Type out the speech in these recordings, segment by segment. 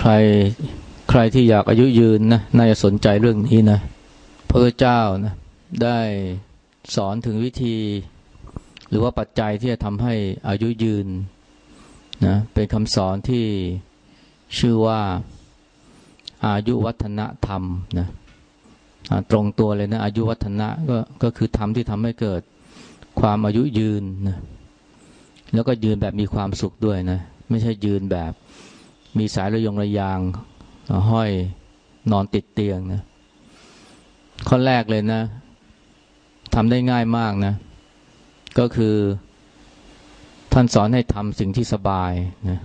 ใครใครที่อยากอายุยืนนะน่าจะสนใจเรื่องนี้นะพระเจ้านะได้สอนถึงวิธี หรือว่าปัจจัยที่จะทำให้อายุยืนนะเป็นคำสอนที่ชื่อว่าอายุวัฒนธรรมนะตรงตัวเลยนะอายุวัฒนะก็ก็คือธรรมที่ทำให้เกิดความอายุยืนนะแล้วก็ยืนแบบมีความสุขด้วยนะ ไม่ใช่ยืนแบบ มีสายระยงระยางห้อยนอนติดเตียงนะข้อแรกเลยนะทำได้ง่ายมากนะ ก็คือท่านสอนให้ทำสิ่งที่สบายนะ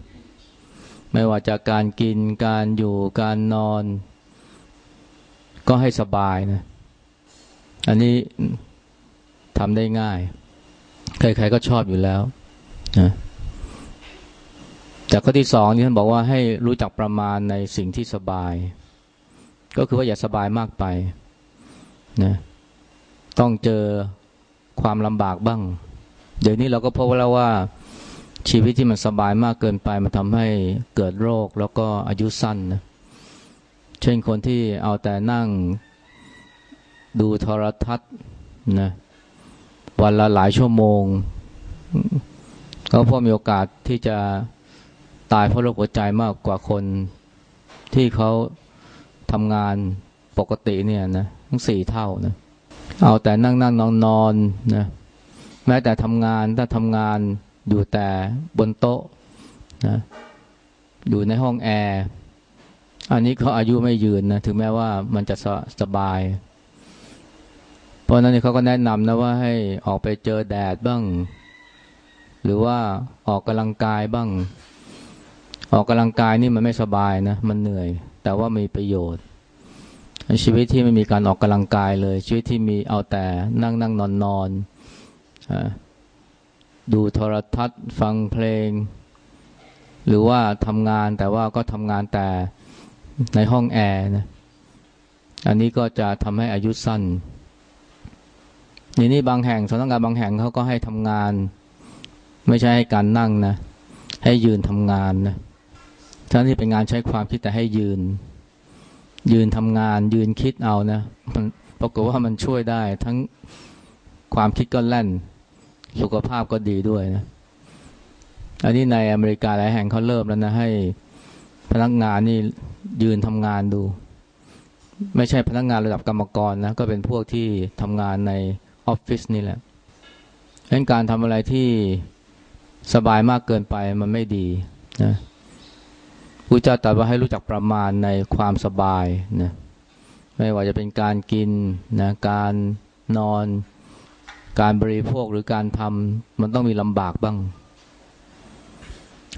ไม่ว่าจากการกินการอยู่การนอน ก็ให้สบายนะอันนี้ทำได้ง่าย ใครๆก็ชอบอยู่แล้วนะ จากข้อที่สองนี่ท่านบอกว่าให้รู้จักประมาณในสิ่งที่สบาย ก็คือว่าอย่าสบายมากไปนะต้องเจอความลำบากบ้าง เดี๋ยวนี้เราก็พบแล้วว่าชีวิตที่มันสบายมากเกินไปมันทำให้เกิดโรคแล้วก็อายุสั้นนะเช่นคนที่เอาแต่นั่งดูโทรทัศน์นะวันละหลายชั่วโมง ก็พอมีโอกาสที่จะ ตายเพราะโรคหัวใจมากกว่าคนที่เขาทำงานปกติเนี่ยนะทั้งสี่เท่านะเอาแต่นั่งนั่งนอนนอนนะแม้แต่ทำงานถ้าทำงานอยู่แต่บนโต๊ะนะอยู่ในห้องแอร์อันนี้เขาอายุไม่ยืนนะถึงแม้ว่ามันจะสสบาย เพราะนั้นเขาก็แนะนำนะว่าให้ออกไปเจอแดดบ้าง หรือว่าออกกำลังกายบ้าง ออกกำลังกายนี่มันไม่สบายนะ มันเหนื่อย แต่ว่ามีประโยชน์ ชีวิตที่ไม่มีการออกกำลังกายเลย ชีวิตที่มีเอาแต่นั่งนั่งนอนนอนดูโทรทัศน์ ฟังเพลง หรือว่าทำงานแต่ว่าก็ทำงานแต่ในห้องแอร์นะอันนี้ก็จะทำให้อายุสั้นนี่นี่บางแห่งสำนักงานบางแห่งเขาก็ให้ทำงาน ไม่ใช่ให้การนั่งนะ ให้ยืนทำงานนะ ทั้งที่เป็นงานใช้ความคิดแต่ให้ยืน ยืนทำงาน ยืนคิดเอานะมันปรากฏว่ามันช่วยได้ ทั้งความคิดก็แล่น สุขภาพก็ดีด้วยนะ อันนี้ในอเมริกาหลายแห่งเขาเริ่มแล้วนะให้พนักงานนี่ยืนทำงานดู ไม่ใช่พนักงานระดับกรรมกรนะ ก็เป็นพวกที่ทำงานในออฟฟิศนี่แหละเรื่องการทำอะไรที่สบายมากเกินไปมันไม่ดีนะ พระเจ้าตรัสว่าให้รู้จักประมาณในความสบายนะไม่ว่าจะเป็นการกินนะการนอน การบริโภคหรือการทำมันต้องมีลำบากบ้าง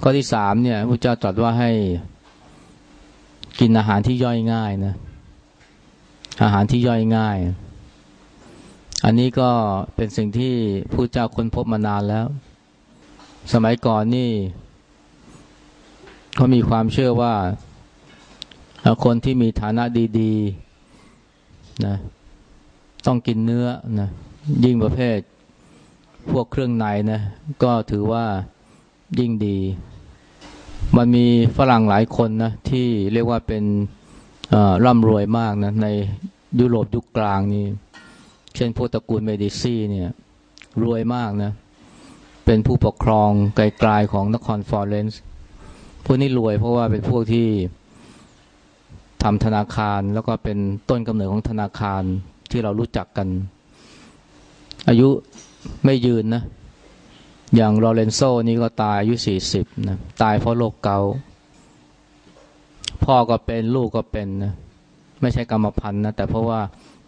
ข้อที่สามเนี่ยพระเจ้าตรัสว่าให้กินอาหารที่ย่อยง่ายนะอาหารที่ย่อยง่าย อันนี้ก็เป็นสิ่งที่พระเจ้าค้นพบมานานแล้ว สมัยก่อนนี่ เขามีความเชื่อว่าคนที่มีฐานะดีๆนะต้องกินเนื้อนะยิ่งประเภทพวกเครื่องในนะก็ถือว่ายิ่งดี มันมีฝรั่งหลายคนนะที่เรียกว่าเป็นร่ำรวยมากนะในยุโรปยุคกลางนี่เช่นพวกตระกูลเมดิซีเนี่ยรวยมากนะเป็นผู้ปกครองกลายๆของนครฟลอเรนซ์ พวกนี้รวยเพราะว่าเป็นพวกที่ทำธนาคารแล้วก็เป็นต้นกำเนิดของธนาคารที่เรารู้จักกัน อายุไม่ยืนนะ อย่างโรเลนโซนี่ก็ตายอายุสี่สิบนะตายเพราะโรคเกาพ่อก็เป็นลูกก็เป็นนะไม่ใช่กรรมพันธุ์นะแต่เพราะว่า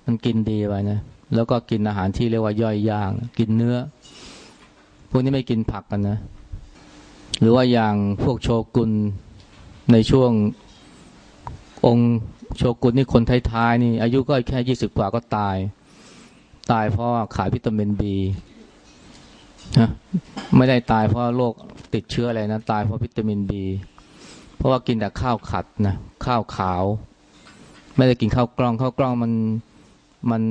มันกินดีไปนะแล้วก็กินอาหารที่เรียกว่าย่อยยางกินเนื้อ พวกนี้ไม่กินผักกันนะ หรือว่าอย่างพวกโชกุนในช่วงองค์โชกุนนี่คนท้ายๆนี่อายุก็แค่ยี่สิบกว่าก็ตาย ตายเพราะขาดวิตามินบีนะไม่ได้ตายเพราะโรคติดเชื้ออะไรนะ ตายเพราะวิตามินบี เพราะว่ากินแต่ข้าวขัดนะข้าวขาว ไม่ได้กินข้าวกล้องข้าวกล้องมันมัน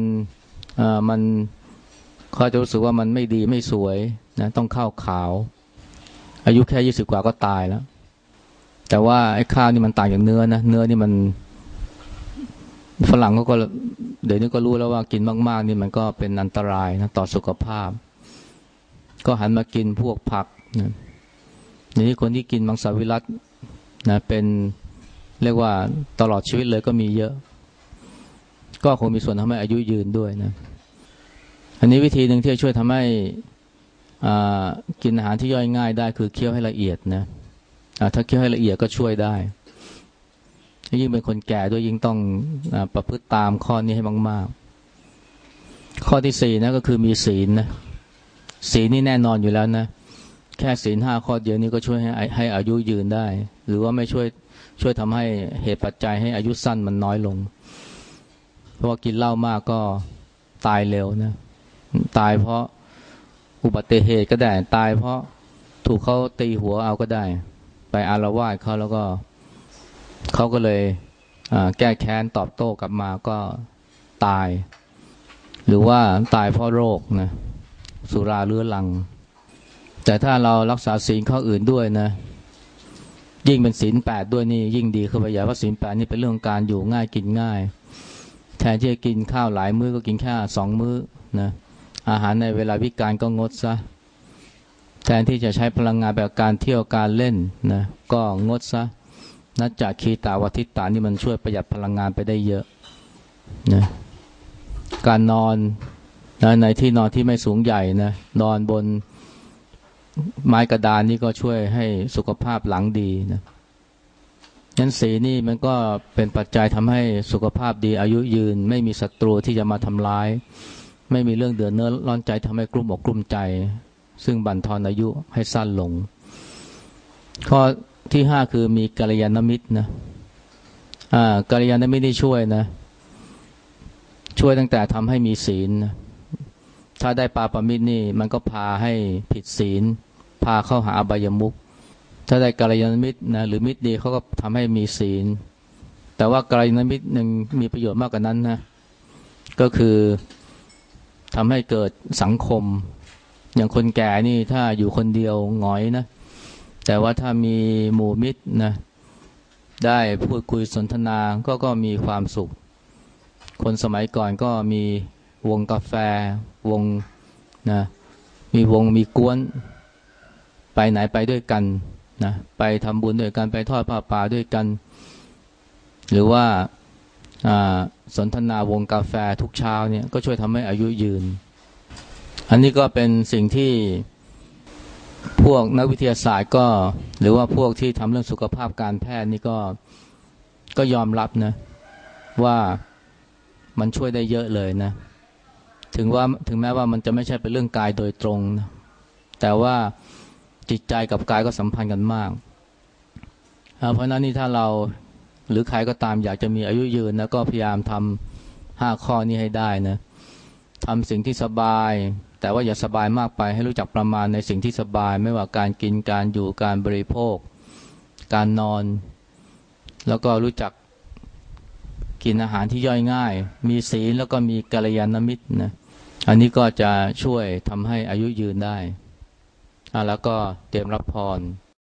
เอ่อมันเขาจะรู้สึกว่ามันไม่ดีไม่สวยนะต้องข้าวขาว อายุแค่ยี่สิบกว่าก็ตายแล้ว แต่ว่าไอ้ข้าวนี่มันต่างจากเนื้อนะเนื้อนี่มันฝรั่งเขาก็เดี๋ยวนี้ก็รู้แล้วว่ากินมาก ๆ นี่มันก็เป็นอันตรายนะต่อสุขภาพ ก็หันมากินพวกผักนะนี่คนที่กินมังสวิรัตนะเป็นเรียกว่าตลอดชีวิตเลยก็มีเยอะ ก็คงมีส่วนทำให้อายุยืนด้วยนะ อันนี้วิธีหนึ่งที่จะช่วยทำให้ กินอาหารที่ย่อยง่ายได้คือเคี้ยวให้ละเอียดนะถ้าเคี้ยวให้ละเอียดก็ช่วยได้ ยิ่งเป็นคนแก่ด้วยยิ่งต้องอประพฤติตามข้อนี้ให้มากๆ ข้อที่สี่นะก็คือมีศีลนะศีลนี่แน่นอนอยู่แล้วนะแค่ศีลห้าข้อเดียวนี้ก็ช่วยให้ให้อายุยืนได้ หรือว่าไม่ช่วยช่วยทำให้เหตุปัจจัยให้อายุสั้นมันน้อยลง เพราะว่ากินเหล้ามากก็ตายเร็วนะตายเพราะ อุบัติเหตุก็ได้ตาย เพราะถูกเขาตีหัวเอาก็ได้ ไปอารวาสเขาแล้วก็เขาก็เลยแก้แค้นตอบโต้กลับมาก็ตาย หรือว่าตายเพราะโรคนะสุราเรื้อรัง แต่ถ้าเรารักษาศีลข้ออื่นด้วยนะ ยิ่งเป็นศีลแปดด้วยนี่ยิ่งดีขึ้นไปใหญ่เพราะศีลแปดนี่เป็นเรื่องการอยู่ง่ายกินง่าย แทนที่จะกินข้าวหลายมื้อก็กินแค่สองมื้อนะ อาหารในเวลาวิการก็งดซะ แทนที่จะใช้พลังงานแบบการเที่ยวการเล่นนะก็งดซะนัจากคีตาวัติตานี่มันช่วยประหยัดพลังงานไปได้เยอะนะการนอนนะในที่นอนที่ไม่สูงใหญ่นะนอนบนไม้กระดานนี่ก็ช่วยให้สุขภาพหลังดีนะยันสีนี่มันก็เป็นปัจจัยทำให้สุขภาพดีอายุยืน ไม่มีศัตรูที่จะมาทำร้าย ไม่มีเรื่องเดือดเนื้อร้อนใจทำให้กลุ้มอกกลุ้มใจ ซึ่งบั่นทอนอายุให้สั้นลง ข้อที่ห้าคือมีกัลยาณมิตรนะอ่ากัลยาณมิตรที่ช่วยนะ ช่วยตั้งแต่ทำให้มีศีลนะถ้าได้ปาปมิตรนี่ มันก็พาให้ผิดศีล พาเข้าหาอบายมุขถ้าได้กัลยาณมิตรนะหรือมิตรดีเขาก็ทำให้มีศีล แต่ว่ากัลยาณมิตรหนึ่งมีประโยชน์มากกว่านั้นนะก็คือ ทำให้เกิดสังคม อย่างคนแก่นี่ถ้าอยู่คนเดียวหงอยนะ แต่ว่าถ้ามีหมู่มิตรนะ ได้พูดคุยสนทนาก็ก็มีความสุข คนสมัยก่อนก็มีวงกาแฟ วงนะมีวงมีกวน ไปไหนไปด้วยกันนะไปทำบุญด้วยกันไปทอดผ้าป่าด้วยกัน หรือว่า สนทนาวงกาแฟทุกเช้าเนี่ยก็ช่วยทำให้อายุยืน อันนี้ก็เป็นสิ่งที่พวกนักวิทยาศาสตร์ก็ หรือว่าพวกที่ทำเรื่องสุขภาพการแพทย์นี่ก็ก็ยอมรับนะว่ามันช่วยได้เยอะเลยนะ ถึงว่าถึงแม้ว่ามันจะไม่ใช่เป็นเรื่องกายโดยตรงนะแต่ว่าจิตใจกับกายก็สัมพันธ์กันมาก เพราะนั้นนี่ถ้าเรา หรือใครก็ตามอยากจะมีอายุยืนนะก็พยายามทำห้าข้อนี้ให้ได้นะทำสิ่งที่สบาย แต่ว่าอย่าสบายมากไปให้รู้จักประมาณในสิ่งที่สบาย ไม่ว่าการกินการอยู่การบริโภค การนอน แล้วก็รู้จักกินอาหารที่ย่อยง่าย มีศีลแล้วก็มีกัลยาณมิตรนะอันนี้ก็จะช่วยทำให้อายุยืนได้แล้วก็เตรียมรับพร